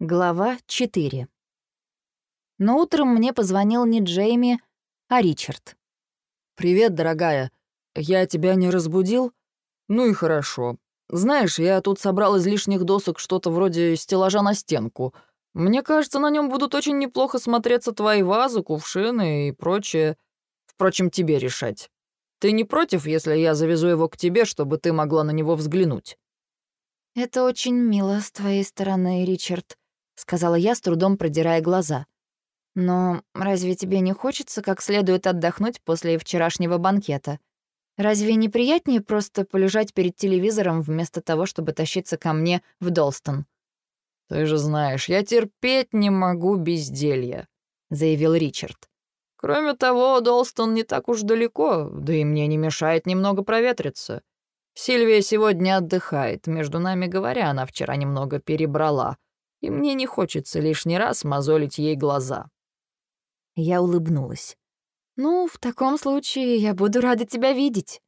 Глава 4. Но утром мне позвонил не Джейми, а Ричард. «Привет, дорогая. Я тебя не разбудил? Ну и хорошо. Знаешь, я тут собрал из лишних досок что-то вроде стеллажа на стенку. Мне кажется, на нем будут очень неплохо смотреться твои вазы, кувшины и прочее. Впрочем, тебе решать. Ты не против, если я завезу его к тебе, чтобы ты могла на него взглянуть?» «Это очень мило с твоей стороны, Ричард», сказала я, с трудом продирая глаза. Но разве тебе не хочется как следует отдохнуть после вчерашнего банкета? Разве не приятнее просто полежать перед телевизором вместо того, чтобы тащиться ко мне в Долстон? «Ты же знаешь, я терпеть не могу безделья», — заявил Ричард. «Кроме того, Долстон не так уж далеко, да и мне не мешает немного проветриться. Сильвия сегодня отдыхает, между нами говоря, она вчера немного перебрала и мне не хочется лишний раз мозолить ей глаза». Я улыбнулась. «Ну, в таком случае я буду рада тебя видеть».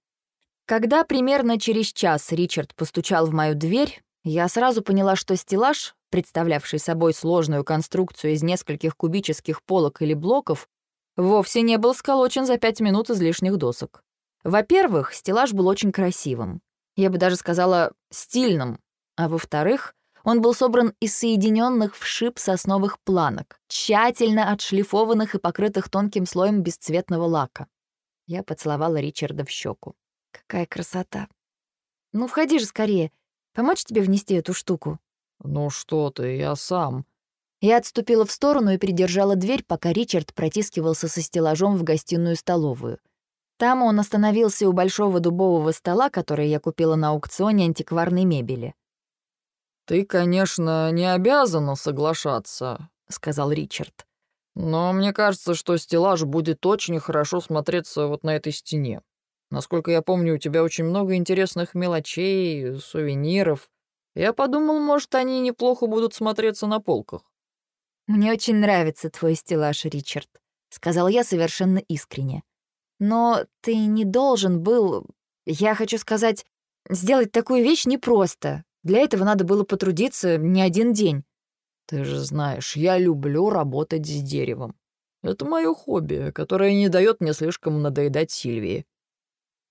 Когда примерно через час Ричард постучал в мою дверь, я сразу поняла, что стеллаж, представлявший собой сложную конструкцию из нескольких кубических полок или блоков, вовсе не был сколочен за пять минут из лишних досок. Во-первых, стеллаж был очень красивым. Я бы даже сказала, стильным. А во-вторых, он был собран из соединенных в шип сосновых планок, тщательно отшлифованных и покрытых тонким слоем бесцветного лака. Я поцеловала Ричарда в щеку. «Какая красота!» «Ну, входи же скорее. Помочь тебе внести эту штуку?» «Ну что ты, я сам». Я отступила в сторону и придержала дверь, пока Ричард протискивался со стеллажом в гостиную-столовую. Там он остановился у большого дубового стола, который я купила на аукционе антикварной мебели. «Ты, конечно, не обязана соглашаться», — сказал Ричард. «Но мне кажется, что стеллаж будет очень хорошо смотреться вот на этой стене. Насколько я помню, у тебя очень много интересных мелочей, сувениров. Я подумал, может, они неплохо будут смотреться на полках». «Мне очень нравится твой стеллаж, Ричард», — сказал я совершенно искренне. «Но ты не должен был, я хочу сказать, сделать такую вещь непросто. Для этого надо было потрудиться не один день. Ты же знаешь, я люблю работать с деревом. Это мое хобби, которое не дает мне слишком надоедать Сильвии.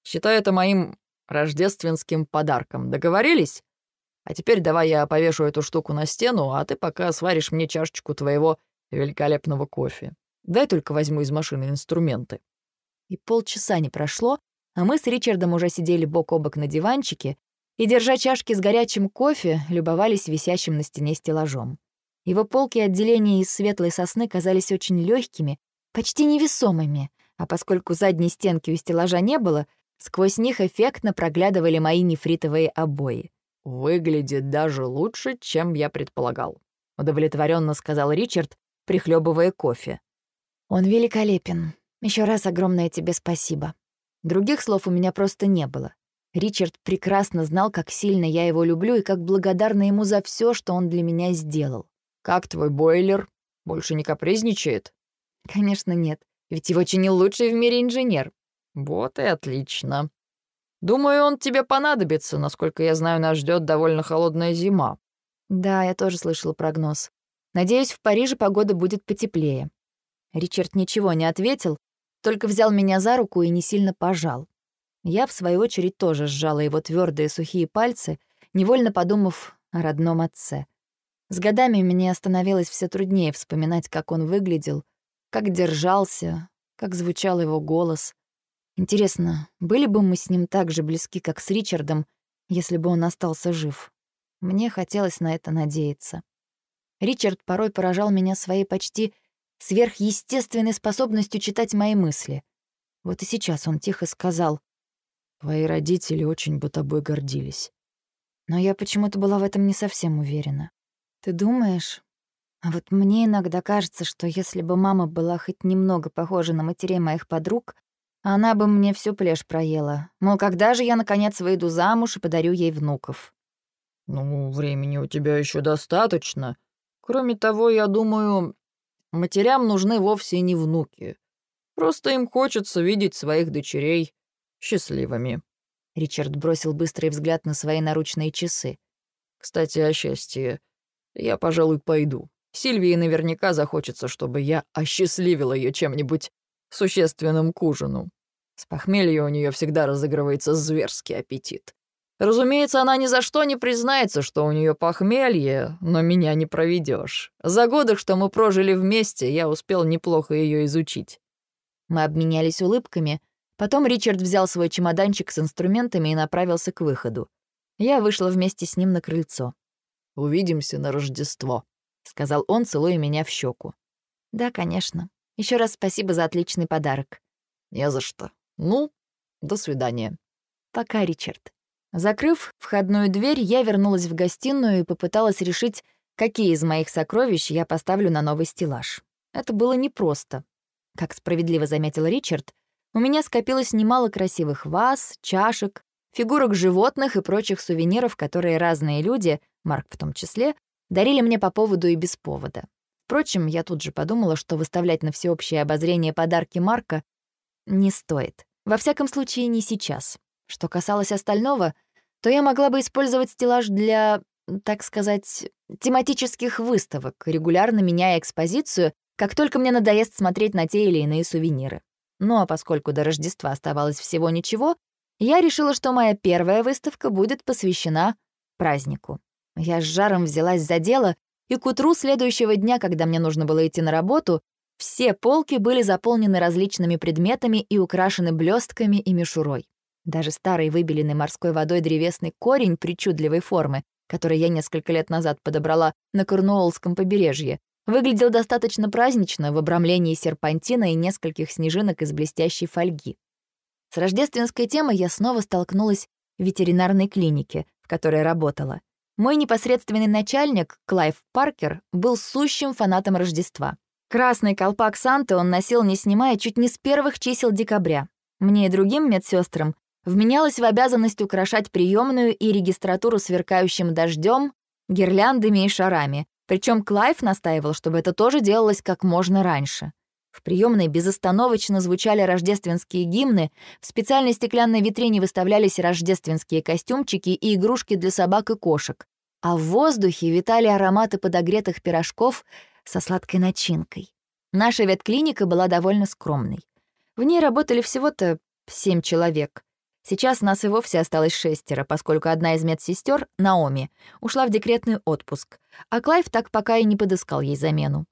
Считай это моим рождественским подарком. Договорились? А теперь давай я повешу эту штуку на стену, а ты пока сваришь мне чашечку твоего великолепного кофе. Дай только возьму из машины инструменты». И полчаса не прошло, а мы с Ричардом уже сидели бок о бок на диванчике и, держа чашки с горячим кофе, любовались висящим на стене стеллажом. Его полки отделения из светлой сосны казались очень легкими, почти невесомыми, а поскольку задней стенки у стеллажа не было, сквозь них эффектно проглядывали мои нефритовые обои. «Выглядит даже лучше, чем я предполагал», — удовлетворенно сказал Ричард, прихлебывая кофе. «Он великолепен. Еще раз огромное тебе спасибо. Других слов у меня просто не было. Ричард прекрасно знал, как сильно я его люблю и как благодарна ему за все, что он для меня сделал. «Как твой бойлер? Больше не капризничает?» «Конечно нет, ведь его чинил лучший в мире инженер». «Вот и отлично. Думаю, он тебе понадобится. Насколько я знаю, нас ждет довольно холодная зима». «Да, я тоже слышала прогноз. Надеюсь, в Париже погода будет потеплее». Ричард ничего не ответил, только взял меня за руку и не сильно пожал. Я, в свою очередь, тоже сжала его твердые сухие пальцы, невольно подумав о родном отце. С годами мне становилось все труднее вспоминать, как он выглядел, как держался, как звучал его голос. Интересно, были бы мы с ним так же близки, как с Ричардом, если бы он остался жив? Мне хотелось на это надеяться. Ричард порой поражал меня своей почти сверхъестественной способностью читать мои мысли. Вот и сейчас он тихо сказал Твои родители очень бы тобой гордились. Но я почему-то была в этом не совсем уверена. Ты думаешь? А вот мне иногда кажется, что если бы мама была хоть немного похожа на матерей моих подруг, она бы мне всю плешь проела. Мол, когда же я, наконец, выйду замуж и подарю ей внуков? Ну, времени у тебя еще достаточно. Кроме того, я думаю, матерям нужны вовсе не внуки. Просто им хочется видеть своих дочерей счастливыми». Ричард бросил быстрый взгляд на свои наручные часы. «Кстати, о счастье. Я, пожалуй, пойду. Сильвии наверняка захочется, чтобы я осчастливила ее чем-нибудь существенным к ужину. С похмелья у нее всегда разыгрывается зверский аппетит. Разумеется, она ни за что не признается, что у нее похмелье, но меня не проведешь. За годы, что мы прожили вместе, я успел неплохо ее изучить. Мы обменялись улыбками. Потом Ричард взял свой чемоданчик с инструментами и направился к выходу. Я вышла вместе с ним на крыльцо. «Увидимся на Рождество», — сказал он, целуя меня в щеку. «Да, конечно. Еще раз спасибо за отличный подарок». «Не за что. Ну, до свидания». «Пока, Ричард». Закрыв входную дверь, я вернулась в гостиную и попыталась решить, какие из моих сокровищ я поставлю на новый стеллаж. Это было непросто. Как справедливо заметил Ричард, у меня скопилось немало красивых ваз, чашек, фигурок животных и прочих сувениров, которые разные люди, Марк в том числе, дарили мне по поводу и без повода. Впрочем, я тут же подумала, что выставлять на всеобщее обозрение подарки Марка не стоит. Во всяком случае, не сейчас. Что касалось остального, то я могла бы использовать стеллаж для, так сказать, тематических выставок, регулярно меняя экспозицию, как только мне надоест смотреть на те или иные сувениры. Ну а поскольку до Рождества оставалось всего ничего, я решила, что моя первая выставка будет посвящена празднику. Я с жаром взялась за дело, и к утру следующего дня, когда мне нужно было идти на работу, все полки были заполнены различными предметами и украшены блестками и мишурой. Даже старый выбеленный морской водой древесный корень причудливой формы, который я несколько лет назад подобрала на Корнуоллском побережье, выглядел достаточно празднично в обрамлении серпантина и нескольких снежинок из блестящей фольги. С рождественской темой я снова столкнулась в ветеринарной клинике, в которой работала. Мой непосредственный начальник, Клайв Паркер, был сущим фанатом Рождества. Красный колпак Санты он носил, не снимая, чуть не с первых чисел декабря. Мне и другим медсестрам вменялось в обязанность украшать приемную и регистратуру сверкающим дождем, гирляндами и шарами, причем Клайв настаивал, чтобы это тоже делалось как можно раньше. В приемной безостановочно звучали рождественские гимны, в специальной стеклянной витрине выставлялись рождественские костюмчики и игрушки для собак и кошек, а в воздухе витали ароматы подогретых пирожков со сладкой начинкой. Наша ветклиника была довольно скромной. В ней работали всего-то семь человек. Сейчас нас и вовсе осталось шестеро, поскольку одна из медсестер, Наоми, ушла в декретный отпуск, а Клайв так пока и не подыскал ей замену.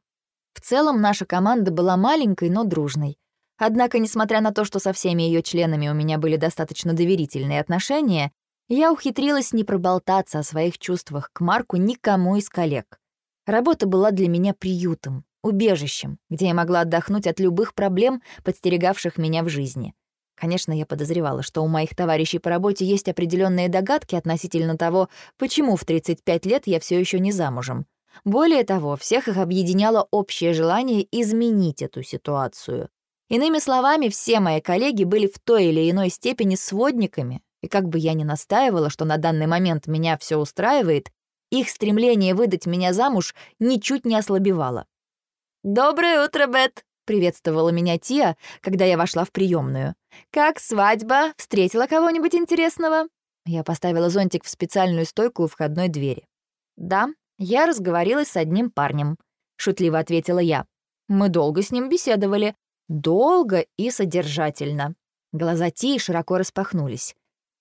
В целом наша команда была маленькой, но дружной. Однако, несмотря на то, что со всеми ее членами у меня были достаточно доверительные отношения, я ухитрилась не проболтаться о своих чувствах к Марку никому из коллег. Работа была для меня приютом, убежищем, где я могла отдохнуть от любых проблем, подстерегавших меня в жизни. Конечно, я подозревала, что у моих товарищей по работе есть определенные догадки относительно того, почему в 35 лет я все еще не замужем. Более того, всех их объединяло общее желание изменить эту ситуацию. Иными словами, все мои коллеги были в той или иной степени сводниками, и как бы я ни настаивала, что на данный момент меня все устраивает, их стремление выдать меня замуж ничуть не ослабевало. «Доброе утро, Бет!» Приветствовала меня Тия, когда я вошла в приемную. «Как свадьба? Встретила кого-нибудь интересного?» Я поставила зонтик в специальную стойку у входной двери. «Да, я разговорилась с одним парнем», — шутливо ответила я. «Мы долго с ним беседовали. Долго и содержательно». Глаза Тии широко распахнулись.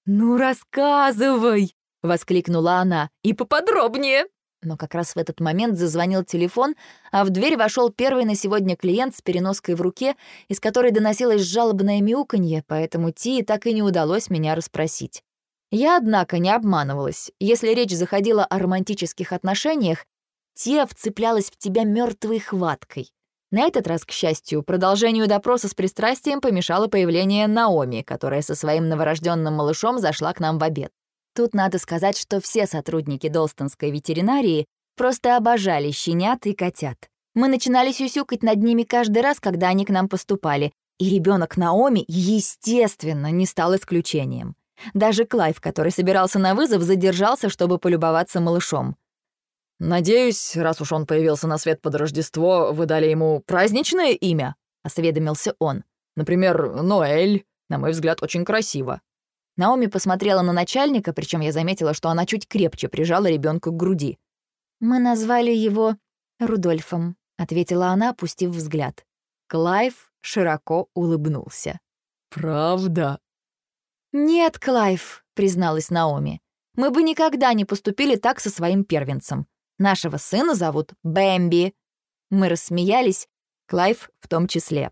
«Ну, рассказывай!» — воскликнула она. «И поподробнее!» Но как раз в этот момент зазвонил телефон, а в дверь вошел первый на сегодня клиент с переноской в руке, из которой доносилось жалобное мяуканье, поэтому Тии так и не удалось меня расспросить. Я, однако, не обманывалась. Если речь заходила о романтических отношениях, Тия вцеплялась в тебя мертвой хваткой. На этот раз, к счастью, продолжению допроса с пристрастием помешало появление Наоми, которая со своим новорожденным малышом зашла к нам в обед. Тут надо сказать, что все сотрудники Долстонской ветеринарии просто обожали щенят и котят. Мы начинали сюсюкать над ними каждый раз, когда они к нам поступали, и ребенок Наоми, естественно, не стал исключением. Даже Клайв, который собирался на вызов, задержался, чтобы полюбоваться малышом. «Надеюсь, раз уж он появился на свет под Рождество, вы дали ему праздничное имя?» — осведомился он. «Например, Ноэль. На мой взгляд, очень красиво». Наоми посмотрела на начальника, причем я заметила, что она чуть крепче прижала ребенка к груди. Мы назвали его Рудольфом, ответила она, опустив взгляд. Клайв широко улыбнулся. «Правда?» «Нет, Клайв», — призналась Наоми. «Мы бы никогда не поступили так со своим первенцем. Нашего сына зовут Бэмби». Мы рассмеялись, Клайв в том числе.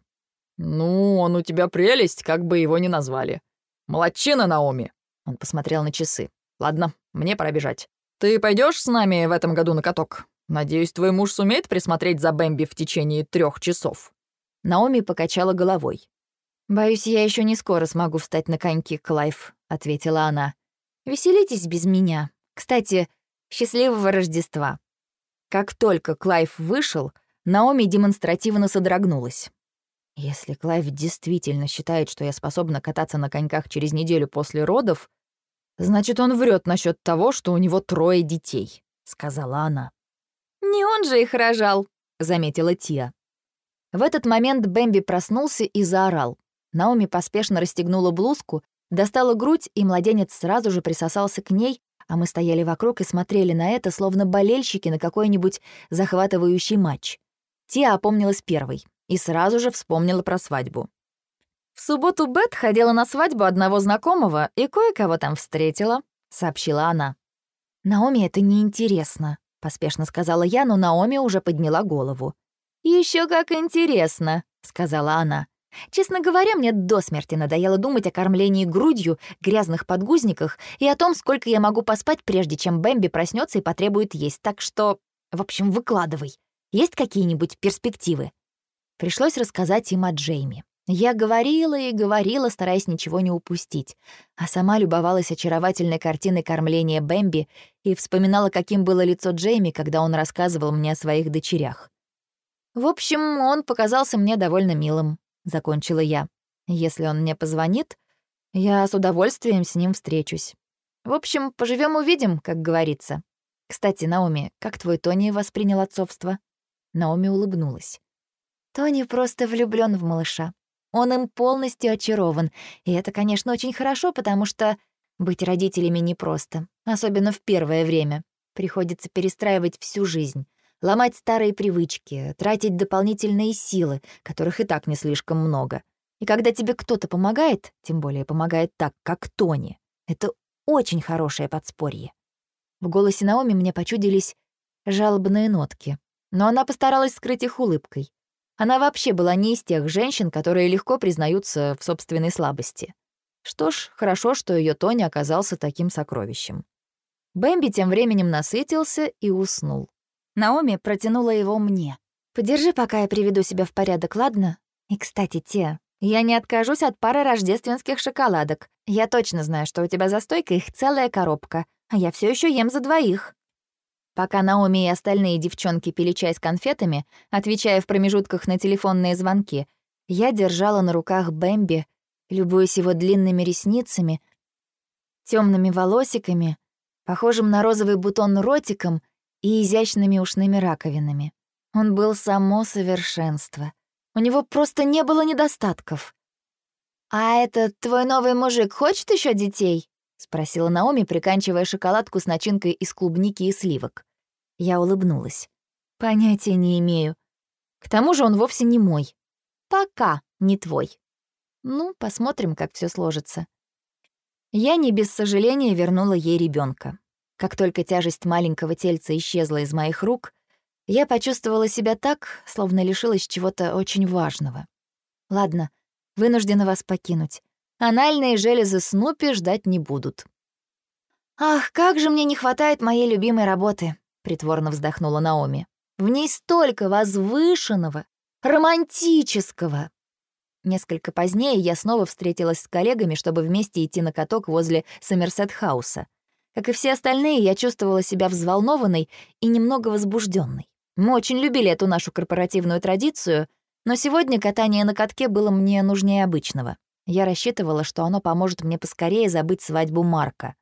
«Ну, он у тебя прелесть, как бы его ни назвали. Молодчина, Наоми!» Он посмотрел на часы. «Ладно, мне пора бежать. Ты пойдешь с нами в этом году на каток? Надеюсь, твой муж сумеет присмотреть за Бэмби в течение трех часов?» Наоми покачала головой. «Боюсь, я еще не скоро смогу встать на коньки, Клайв», — ответила она. «Веселитесь без меня. Кстати, счастливого Рождества». Как только Клайв вышел, Наоми демонстративно содрогнулась. Если Клайв действительно считает, что я способна кататься на коньках через неделю после родов, значит, он врет насчет того, что у него трое детей, сказала она. Не он же их рожал, заметила Тия. В этот момент Бэмби проснулся и заорал. Наоми поспешно расстегнула блузку, достала грудь, и младенец сразу же присосался к ней, а мы стояли вокруг и смотрели на это, словно болельщики на какой-нибудь захватывающий матч. Тия опомнилась первой и сразу же вспомнила про свадьбу. «В субботу Бет ходила на свадьбу одного знакомого и кое-кого там встретила», — сообщила она. «Наоми это неинтересно», — поспешно сказала я, но Наоми уже подняла голову. Еще как интересно», — сказала она. «Честно говоря, мне до смерти надоело думать о кормлении грудью, грязных подгузниках и о том, сколько я могу поспать, прежде чем Бэмби проснется и потребует есть. Так что, в общем, выкладывай. Есть какие-нибудь перспективы?» Пришлось рассказать им о Джейми. Я говорила и говорила, стараясь ничего не упустить, а сама любовалась очаровательной картиной кормления Бэмби и вспоминала, каким было лицо Джейми, когда он рассказывал мне о своих дочерях. «В общем, он показался мне довольно милым», — закончила я. «Если он мне позвонит, я с удовольствием с ним встречусь. В общем, поживем увидим как говорится. Кстати, Наоми, как твой Тони воспринял отцовство?» Наоми улыбнулась. Тони просто влюблён в малыша. Он им полностью очарован, и это, конечно, очень хорошо, потому что быть родителями непросто, особенно в первое время. Приходится перестраивать всю жизнь, ломать старые привычки, тратить дополнительные силы, которых и так не слишком много. И когда тебе кто-то помогает, тем более помогает так, как Тони, это очень хорошее подспорье. В голосе Наоми мне почудились жалобные нотки, но она постаралась скрыть их улыбкой. Она вообще была не из тех женщин, которые легко признаются в собственной слабости. Что ж, хорошо, что ее Тони оказался таким сокровищем. Бэмби тем временем насытился и уснул. Наоми протянула его мне. «Подержи, пока я приведу себя в порядок, ладно? И, кстати, те, я не откажусь от пары рождественских шоколадок. Я точно знаю, что у тебя за стойкой их целая коробка, а я все еще ем за двоих». Пока Наоми и остальные девчонки пили чай с конфетами, отвечая в промежутках на телефонные звонки, я держала на руках Бэмби, любуясь его длинными ресницами, темными волосиками, похожим на розовый бутон ротиком и изящными ушными раковинами. Он был само совершенство. У него просто не было недостатков. «А этот твой новый мужик хочет еще детей?» — спросила Наоми, приканчивая шоколадку с начинкой из клубники и сливок. Я улыбнулась. «Понятия не имею. К тому же он вовсе не мой. Пока не твой. Ну, посмотрим, как все сложится». Я не без сожаления вернула ей ребенка. Как только тяжесть маленького тельца исчезла из моих рук, я почувствовала себя так, словно лишилась чего-то очень важного. Ладно, вынуждена вас покинуть. Анальные железы Снупи ждать не будут. «Ах, как же мне не хватает моей любимой работы!» — притворно вздохнула Наоми. «В ней столько возвышенного, романтического!» Несколько позднее я снова встретилась с коллегами, чтобы вместе идти на каток возле Сомерсет-хауса. Как и все остальные, я чувствовала себя взволнованной и немного возбужденной. Мы очень любили эту нашу корпоративную традицию, но сегодня катание на катке было мне нужнее обычного. Я рассчитывала, что оно поможет мне поскорее забыть свадьбу Марка.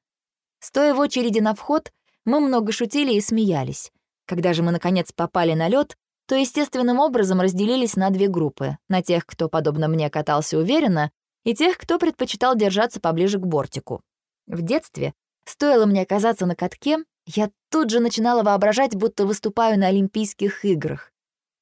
Стоя в очереди на вход, мы много шутили и смеялись. Когда же мы, наконец, попали на лед, то естественным образом разделились на две группы. На тех, кто, подобно мне, катался уверенно, и тех, кто предпочитал держаться поближе к бортику. В детстве, стоило мне оказаться на катке, Я тут же начинала воображать, будто выступаю на Олимпийских играх.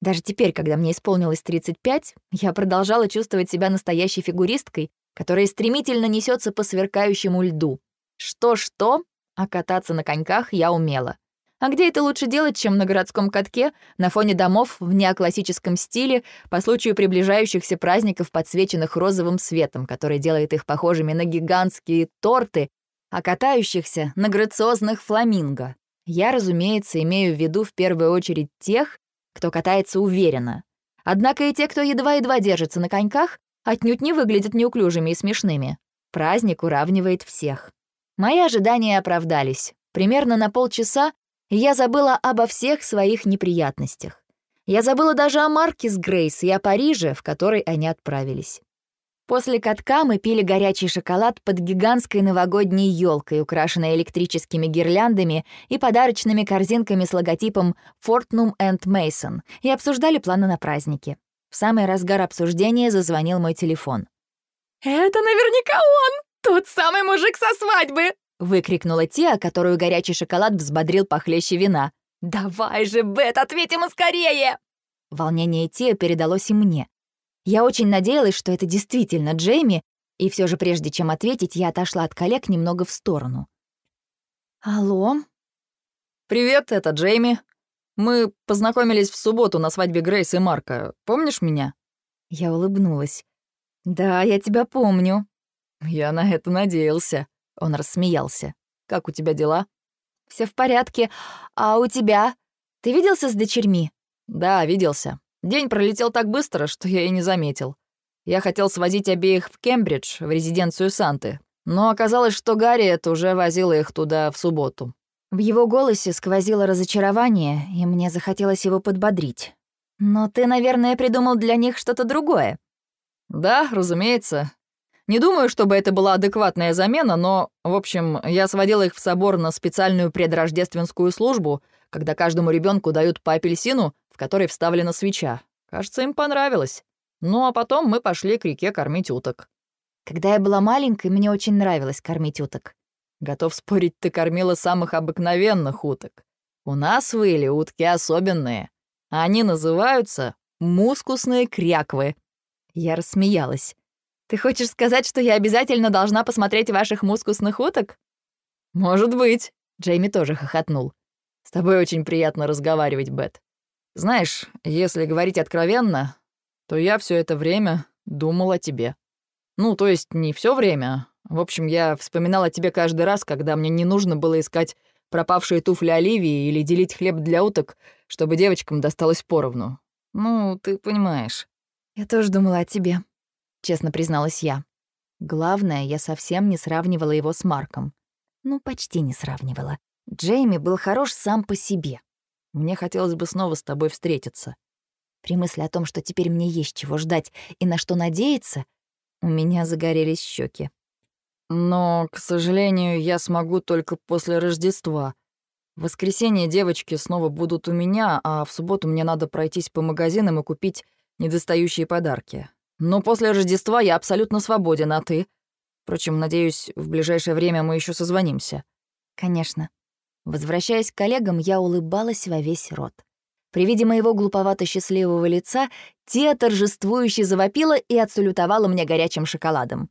Даже теперь, когда мне исполнилось 35, я продолжала чувствовать себя настоящей фигуристкой, которая стремительно несется по сверкающему льду. Что-что, а кататься на коньках я умела. А где это лучше делать, чем на городском катке, на фоне домов в неоклассическом стиле, по случаю приближающихся праздников, подсвеченных розовым светом, который делает их похожими на гигантские торты, а катающихся на грациозных фламинго. Я, разумеется, имею в виду в первую очередь тех, кто катается уверенно. Однако и те, кто едва-едва держится на коньках, отнюдь не выглядят неуклюжими и смешными. Праздник уравнивает всех. Мои ожидания оправдались. Примерно на полчаса я забыла обо всех своих неприятностях. Я забыла даже о Марке с Грейс и о Париже, в который они отправились. После катка мы пили горячий шоколад под гигантской новогодней елкой, украшенной электрическими гирляндами и подарочными корзинками с логотипом Fortnum and Mason, и обсуждали планы на праздники. В самый разгар обсуждения зазвонил мой телефон. «Это наверняка он! Тот самый мужик со свадьбы!» выкрикнула Тия, которую горячий шоколад взбодрил похлеще вина. «Давай же, Бет, ответим скорее!» Волнение Тия передалось и мне. Я очень надеялась, что это действительно Джейми, и все же прежде чем ответить, я отошла от коллег немного в сторону. «Алло?» «Привет, это Джейми. Мы познакомились в субботу на свадьбе Грейс и Марка. Помнишь меня?» Я улыбнулась. «Да, я тебя помню». «Я на это надеялся». Он рассмеялся. «Как у тебя дела?» Все в порядке. А у тебя? Ты виделся с дочерьми?» «Да, виделся. День пролетел так быстро, что я и не заметил. Я хотел свозить обеих в Кембридж, в резиденцию Санты. Но оказалось, что Гарриет уже возила их туда в субботу». В его голосе сквозило разочарование, и мне захотелось его подбодрить. «Но ты, наверное, придумал для них что-то другое». «Да, разумеется. Не думаю, чтобы это была адекватная замена, но, в общем, я сводил их в собор на специальную предрождественскую службу, когда каждому ребенку дают по апельсину, в который вставлена свеча. Кажется, им понравилось. Ну а потом мы пошли к реке кормить уток. Когда я была маленькой, мне очень нравилось кормить уток. Готов спорить, ты кормила самых обыкновенных уток. У нас в Иле утки особенные. Они называются мускусные кряквы. Я рассмеялась. Ты хочешь сказать, что я обязательно должна посмотреть ваших мускусных уток? Может быть. Джейми тоже хохотнул. С тобой очень приятно разговаривать, Бет. Знаешь, если говорить откровенно, то я все это время думал о тебе. Ну, то есть не все время. В общем, я вспоминал о тебе каждый раз, когда мне не нужно было искать пропавшие туфли Оливии или делить хлеб для уток, чтобы девочкам досталось поровну. Ну, ты понимаешь. Я тоже думала о тебе, честно призналась я. Главное, я совсем не сравнивала его с Марком. Ну, почти не сравнивала. Джейми был хорош сам по себе. Мне хотелось бы снова с тобой встретиться. При мысли о том, что теперь мне есть чего ждать и на что надеяться, у меня загорелись щеки. Но, к сожалению, я смогу только после Рождества. В воскресенье девочки снова будут у меня, а в субботу мне надо пройтись по магазинам и купить недостающие подарки. Но после Рождества я абсолютно свободен, а ты? Впрочем, надеюсь, в ближайшее время мы еще созвонимся». «Конечно». Возвращаясь к коллегам, я улыбалась во весь рот. При виде моего глуповато-счастливого лица Тия торжествующе завопила и отсалютовала мне горячим шоколадом.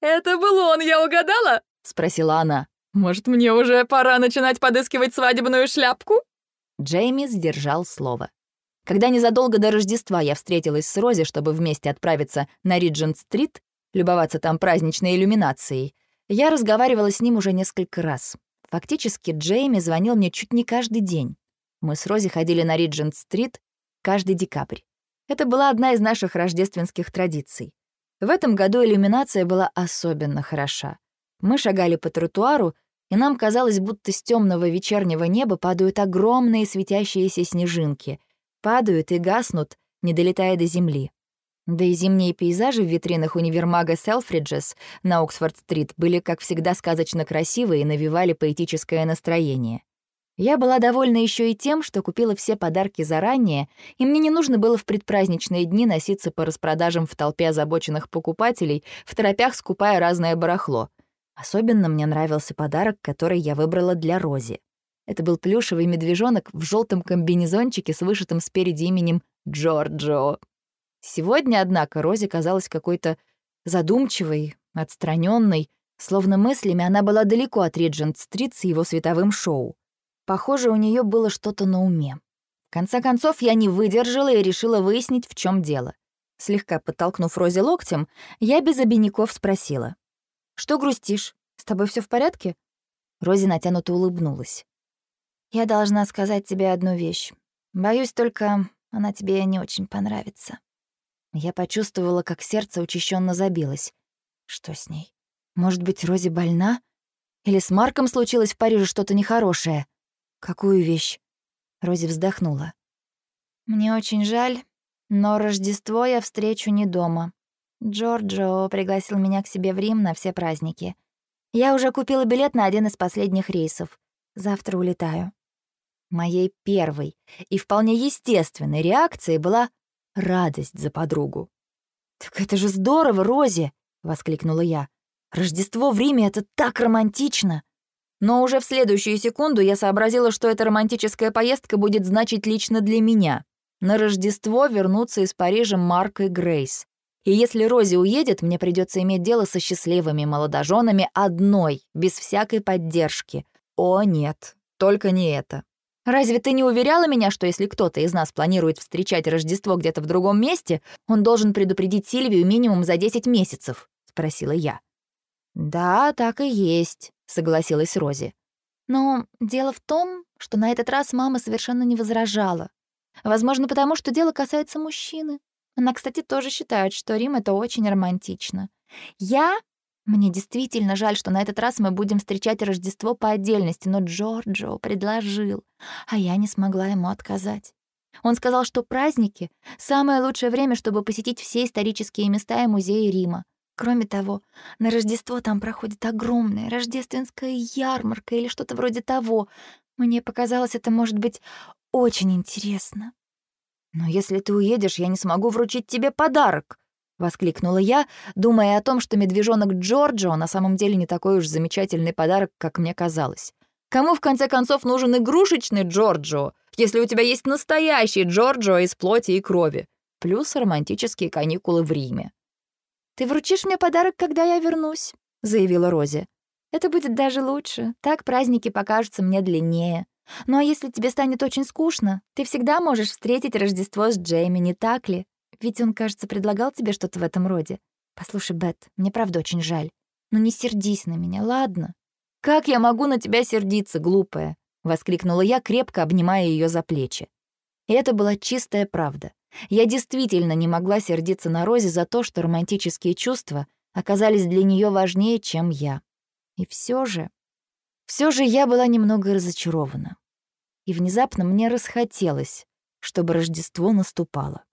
«Это был он, я угадала?» — спросила она. «Может, мне уже пора начинать подыскивать свадебную шляпку?» Джейми сдержал слово. Когда незадолго до Рождества я встретилась с Рози, чтобы вместе отправиться на Риджент-стрит, любоваться там праздничной иллюминацией, я разговаривала с ним уже несколько раз. Фактически Джейми звонил мне чуть не каждый день. Мы с Рози ходили на Риджент-стрит каждый декабрь. Это была одна из наших рождественских традиций. В этом году иллюминация была особенно хороша. Мы шагали по тротуару, и нам казалось, будто с темного вечернего неба падают огромные светящиеся снежинки — падают и гаснут, не долетая до земли. Да и зимние пейзажи в витринах универмага Селфриджес на Оксфорд-стрит были, как всегда, сказочно красивые и навевали поэтическое настроение. Я была довольна еще и тем, что купила все подарки заранее, и мне не нужно было в предпраздничные дни носиться по распродажам в толпе озабоченных покупателей, в торопях скупая разное барахло. Особенно мне нравился подарок, который я выбрала для Рози. Это был плюшевый медвежонок в желтом комбинезончике с вышитым спереди именем Джорджо. Сегодня, однако, Рози казалась какой-то задумчивой, отстраненной, словно мыслями она была далеко от Риджент-стрит с его световым шоу. Похоже, у нее было что-то на уме. В конце концов, я не выдержала и решила выяснить, в чем дело. Слегка подтолкнув Рози локтем, я без обиняков спросила. «Что грустишь? С тобой все в порядке?» Рози натянуто улыбнулась. «Я должна сказать тебе одну вещь. Боюсь только, она тебе не очень понравится». Я почувствовала, как сердце учащенно забилось. Что с ней? Может быть, Рози больна? Или с Марком случилось в Париже что-то нехорошее? Какую вещь? Рози вздохнула. Мне очень жаль, но Рождество я встречу не дома. Джорджо пригласил меня к себе в Рим на все праздники. Я уже купила билет на один из последних рейсов. Завтра улетаю. Моей первой и вполне естественной реакцией была радость за подругу. «Так это же здорово, Рози!» — воскликнула я. «Рождество в Риме — это так романтично!» Но уже в следующую секунду я сообразила, что эта романтическая поездка будет значить лично для меня. На Рождество вернуться из Парижа Марк и Грейс. И если Рози уедет, мне придется иметь дело со счастливыми молодоженами одной, без всякой поддержки. О, нет, только не это. Разве ты не уверяла меня, что если кто-то из нас планирует встречать Рождество где-то в другом месте, он должен предупредить Сильвию минимум за 10 месяцев?» — спросила я. «Да, так и есть», — согласилась Рози. «Но дело в том, что на этот раз мама совершенно не возражала. Возможно, потому что дело касается мужчины. Она, кстати, тоже считает, что Рим — это очень романтично. Я мне действительно жаль, что на этот раз мы будем встречать Рождество по отдельности, но Джорджо предложил, а я не смогла ему отказать. Он сказал, что праздники — самое лучшее время, чтобы посетить все исторические места и музеи Рима. Кроме того, на Рождество там проходит огромная рождественская ярмарка или что-то вроде того. Мне показалось, это может быть очень интересно. «Но если ты уедешь, я не смогу вручить тебе подарок», — воскликнула я, думая о том, что медвежонок Джорджо на самом деле не такой уж замечательный подарок, как мне казалось. Кому, в конце концов, нужен игрушечный Джорджо, если у тебя есть настоящий Джорджо из плоти и крови? Плюс романтические каникулы в Риме. «Ты вручишь мне подарок, когда я вернусь», — заявила Рози. «Это будет даже лучше. Так праздники покажутся мне длиннее. Ну а если тебе станет очень скучно, ты всегда можешь встретить Рождество с Джейми, не так ли?» Ведь он, кажется, предлагал тебе что-то в этом роде. Послушай, Бет, мне правда очень жаль. Но не сердись на меня, ладно? Как я могу на тебя сердиться, глупая? воскликнула я, крепко обнимая ее за плечи. И это была чистая правда. Я действительно не могла сердиться на Розе за то, что романтические чувства оказались для нее важнее, чем я. И все же... все же я была немного разочарована. И внезапно мне расхотелось, чтобы Рождество наступало.